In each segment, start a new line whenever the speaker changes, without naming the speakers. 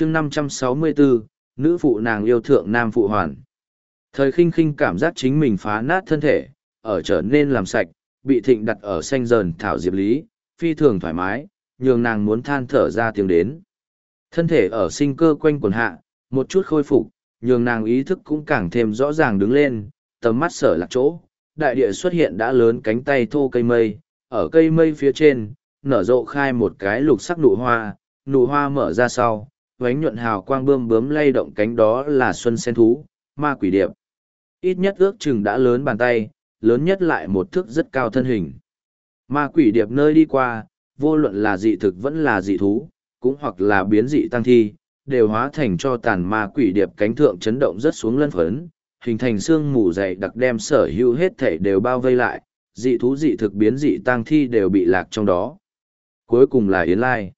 chương 564, nữ phụ nàng yêu thượng nam phụ hoàn. Thời khinh khinh cảm giác chính mình phá nát thân thể, ở trở nên làm sạch, bị thịnh đặt ở xanh dờn thảo diệp lý, phi thường thoải mái, nhường nàng muốn than thở ra tiếng đến. Thân thể ở sinh cơ quanh quần hạ, một chút khôi phục, nhường nàng ý thức cũng càng thêm rõ ràng đứng lên, tầm mắt sở lạc chỗ, đại địa xuất hiện đã lớn cánh tay thô cây mây, ở cây mây phía trên, nở rộ khai một cái lục sắc nụ hoa, nụ hoa mở ra sau, vánh nhuận hào quang bươm bướm lay động cánh đó là xuân sen thú, ma quỷ điệp. Ít nhất ước chừng đã lớn bàn tay, lớn nhất lại một thước rất cao thân hình. Ma quỷ điệp nơi đi qua, vô luận là dị thực vẫn là dị thú, cũng hoặc là biến dị tăng thi, đều hóa thành cho tàn ma quỷ điệp cánh thượng chấn động rất xuống lân phấn, hình thành xương mù dày đặc đem sở hữu hết thể đều bao vây lại, dị thú dị thực biến dị tăng thi đều bị lạc trong đó. Cuối cùng là Yến Lai.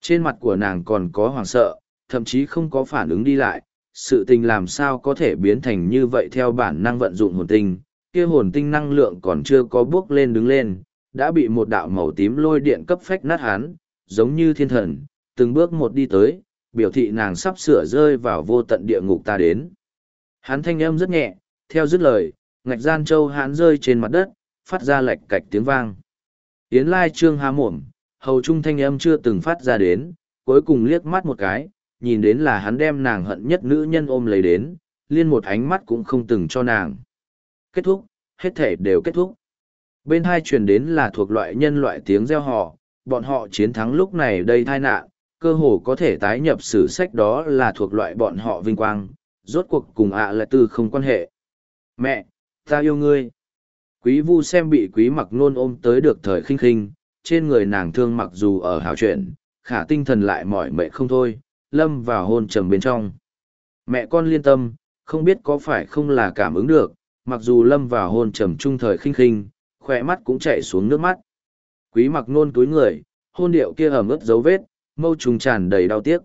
Trên mặt của nàng còn có hoàng sợ, thậm chí không có phản ứng đi lại, sự tình làm sao có thể biến thành như vậy theo bản năng vận dụng hồn tinh, kia hồn tinh năng lượng còn chưa có bước lên đứng lên, đã bị một đạo màu tím lôi điện cấp phách nát hắn, giống như thiên thần, từng bước một đi tới, biểu thị nàng sắp sửa rơi vào vô tận địa ngục ta đến. Hán thanh âm rất nhẹ, theo dứt lời, ngạch gian châu hắn rơi trên mặt đất, phát ra lệch cạch tiếng vang. Yến Lai Trương há mồm, hầu trung thanh âm chưa từng phát ra đến, cuối cùng liếc mắt một cái, nhìn đến là hắn đem nàng hận nhất nữ nhân ôm lấy đến, liên một ánh mắt cũng không từng cho nàng. Kết thúc, hết thể đều kết thúc. Bên hai truyền đến là thuộc loại nhân loại tiếng reo hò, bọn họ chiến thắng lúc này đây tai nạn, cơ hồ có thể tái nhập sử sách đó là thuộc loại bọn họ vinh quang, rốt cuộc cùng ạ lại từ không quan hệ. Mẹ, ta yêu ngươi. Quý vu xem bị quý mặc nôn ôm tới được thời khinh khinh, trên người nàng thương mặc dù ở hào chuyện, khả tinh thần lại mỏi mệt không thôi, lâm vào hôn trầm bên trong. Mẹ con liên tâm, không biết có phải không là cảm ứng được, mặc dù lâm vào hôn trầm trung thời khinh khinh, khỏe mắt cũng chạy xuống nước mắt. Quý mặc nôn túi người, hôn điệu kia ẩm ướt dấu vết, mâu trùng tràn đầy đau tiếc.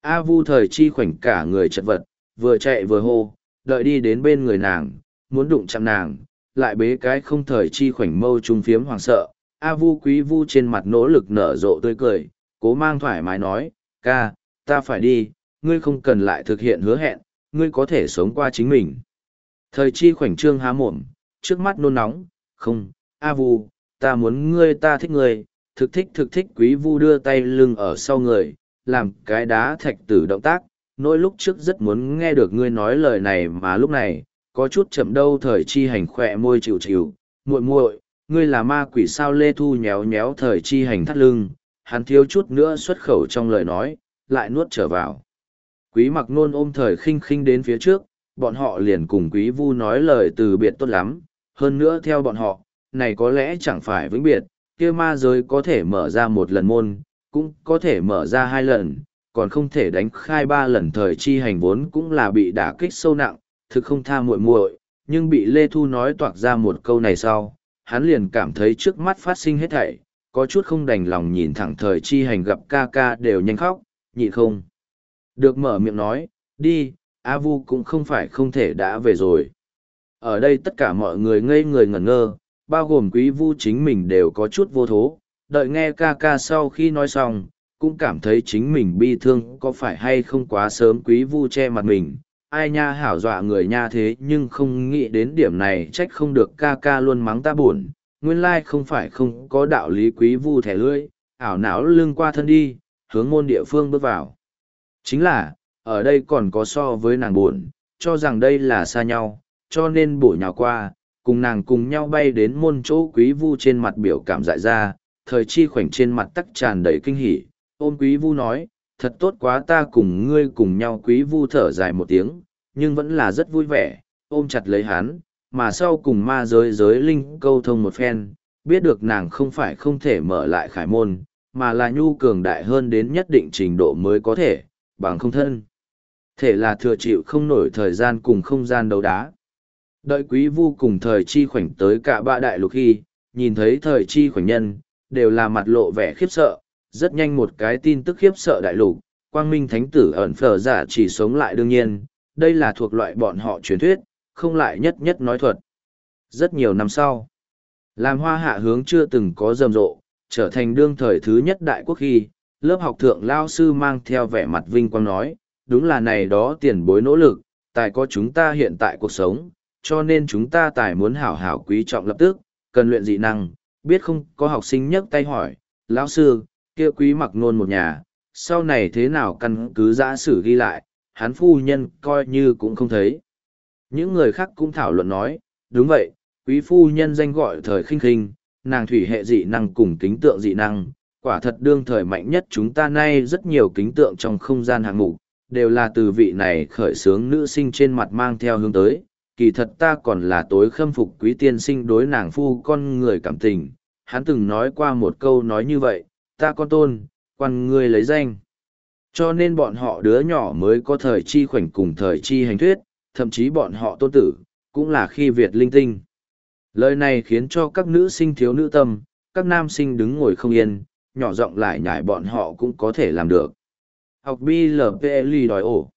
A vu thời chi khoảnh cả người chật vật, vừa chạy vừa hô, đợi đi đến bên người nàng, muốn đụng chạm nàng, lại bế cái không thời chi khoảnh mâu trùng phiếm hoàng sợ. A vu quý vu trên mặt nỗ lực nở rộ tươi cười, cố mang thoải mái nói, ca, ta phải đi, ngươi không cần lại thực hiện hứa hẹn, ngươi có thể sống qua chính mình. Thời chi khoảnh trương há mồm, trước mắt nôn nóng, không, A vu, ta muốn ngươi ta thích ngươi, thực thích thực thích quý vu đưa tay lưng ở sau người, làm cái đá thạch tử động tác, nỗi lúc trước rất muốn nghe được ngươi nói lời này mà lúc này, có chút chậm đâu thời chi hành khỏe môi chịu chịu, muội muội, ngươi là ma quỷ sao lê thu nhéo nhéo thời chi hành thắt lưng, hắn thiếu chút nữa xuất khẩu trong lời nói, lại nuốt trở vào. Quý mặc nôn ôm thời khinh khinh đến phía trước, bọn họ liền cùng quý vu nói lời từ biệt tốt lắm, hơn nữa theo bọn họ, này có lẽ chẳng phải vĩnh biệt, kia ma giới có thể mở ra một lần môn, cũng có thể mở ra hai lần, còn không thể đánh khai ba lần thời chi hành vốn cũng là bị đả kích sâu nặng, thực không tha muội muội, nhưng bị Lê Thu nói toạc ra một câu này sau, hắn liền cảm thấy trước mắt phát sinh hết thảy, có chút không đành lòng nhìn thẳng thời chi hành gặp ca ca đều nhanh khóc, nhịn không. Được mở miệng nói, đi, A Vu cũng không phải không thể đã về rồi. Ở đây tất cả mọi người ngây người ngẩn ngơ, bao gồm quý vu chính mình đều có chút vô thố, đợi nghe ca ca sau khi nói xong, cũng cảm thấy chính mình bi thương có phải hay không quá sớm quý vu che mặt mình. Ai nha hảo dọa người nha thế nhưng không nghĩ đến điểm này trách không được ca ca luôn mắng ta buồn, nguyên lai không phải không có đạo lý quý vu thẻ lưỡi, ảo não lưng qua thân đi, hướng môn địa phương bước vào. Chính là, ở đây còn có so với nàng buồn, cho rằng đây là xa nhau, cho nên bổ nhào qua, cùng nàng cùng nhau bay đến môn chỗ quý vu trên mặt biểu cảm dại ra, thời chi khoảnh trên mặt tắc tràn đầy kinh hỉ, ôm quý vu nói, thật tốt quá ta cùng ngươi cùng nhau quý vu thở dài một tiếng, nhưng vẫn là rất vui vẻ, ôm chặt lấy hắn, mà sau cùng ma giới giới linh câu thông một phen, biết được nàng không phải không thể mở lại khải môn, mà là nhu cường đại hơn đến nhất định trình độ mới có thể, bằng không thân. Thể là thừa chịu không nổi thời gian cùng không gian đấu đá. Đợi quý vu cùng thời chi khoảnh tới cả ba đại lục khi, nhìn thấy thời chi khoảnh nhân, đều là mặt lộ vẻ khiếp sợ, rất nhanh một cái tin tức khiếp sợ đại lục, quang minh thánh tử ẩn phở giả chỉ sống lại đương nhiên, đây là thuộc loại bọn họ truyền thuyết, không lại nhất nhất nói thuật. Rất nhiều năm sau, làm hoa hạ hướng chưa từng có rầm rộ, trở thành đương thời thứ nhất đại quốc khi, lớp học thượng lao sư mang theo vẻ mặt vinh quang nói, đúng là này đó tiền bối nỗ lực, tài có chúng ta hiện tại cuộc sống, cho nên chúng ta tài muốn hảo hảo quý trọng lập tức, cần luyện dị năng, biết không có học sinh nhấc tay hỏi, lão sư, kia quý mặc nôn một nhà, sau này thế nào căn cứ giã sử ghi lại, hắn phu nhân coi như cũng không thấy. Những người khác cũng thảo luận nói, đúng vậy, quý phu nhân danh gọi thời khinh khinh, nàng thủy hệ dị năng cùng kính tượng dị năng, quả thật đương thời mạnh nhất chúng ta nay rất nhiều kính tượng trong không gian hạng mục, đều là từ vị này khởi sướng nữ sinh trên mặt mang theo hướng tới. Kỳ thật ta còn là tối khâm phục quý tiên sinh đối nàng phu con người cảm tình. Hắn từng nói qua một câu nói như vậy, ta con tôn, quan ngươi lấy danh. Cho nên bọn họ đứa nhỏ mới có thời chi khoảnh cùng thời chi hành thuyết, thậm chí bọn họ tôn tử, cũng là khi Việt linh tinh. Lời này khiến cho các nữ sinh thiếu nữ tâm, các nam sinh đứng ngồi không yên, nhỏ giọng lại nhải bọn họ cũng có thể làm được. Học BLPLI đòi ổ.